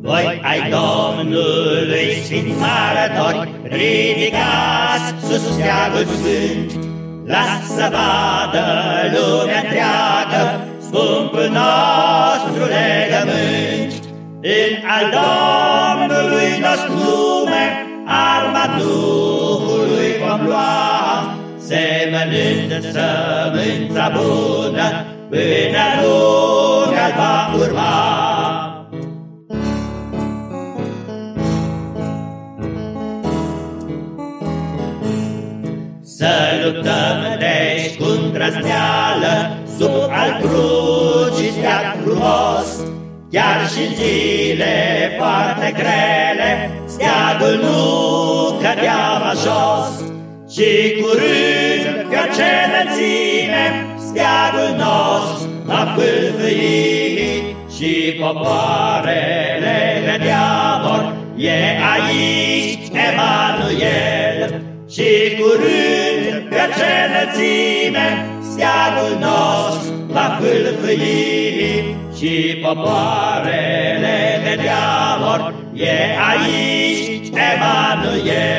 Voi ai Domnului sfințarători, ridicați sus steagul sfânt, Las să vadă lumea întreagă scumpul nostru legământ. În al Domnului nostru nume, arma Duhului vom lua, semănând sămânța bună, până lumea va urma. Să luptăm deci cu îndrăzneală Sub al crucii steag frumos Chiar și zile foarte grele Steagul nu cădea jos Și curând ca ce înălțime Steagul nostru va fâlfâi Și popoarele vedea vor E aici Emanuel și curând pe cenățime Steagul nostru va fâlfâi Și popoarele de deamor E aici Emanuel